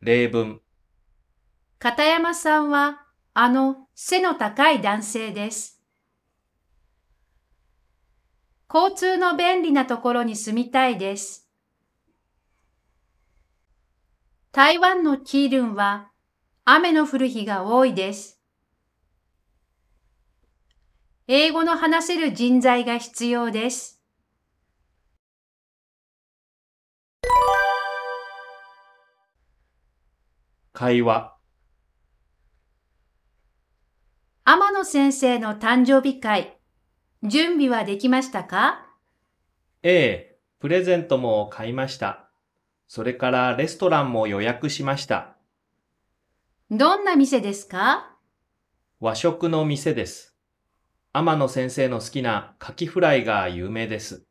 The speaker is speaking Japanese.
例文。片山さんは、あの背の高い男性です。交通の便利なところに住みたいです。台湾のキールンは雨の降る日が多いです。英語の話せる人材が必要です。会話。天野先生の誕生日会、準備はできましたか？ええ、プレゼントも買いました。それからレストランも予約しました。どんな店ですか？和食の店です。天野先生の好きなカキフライが有名です。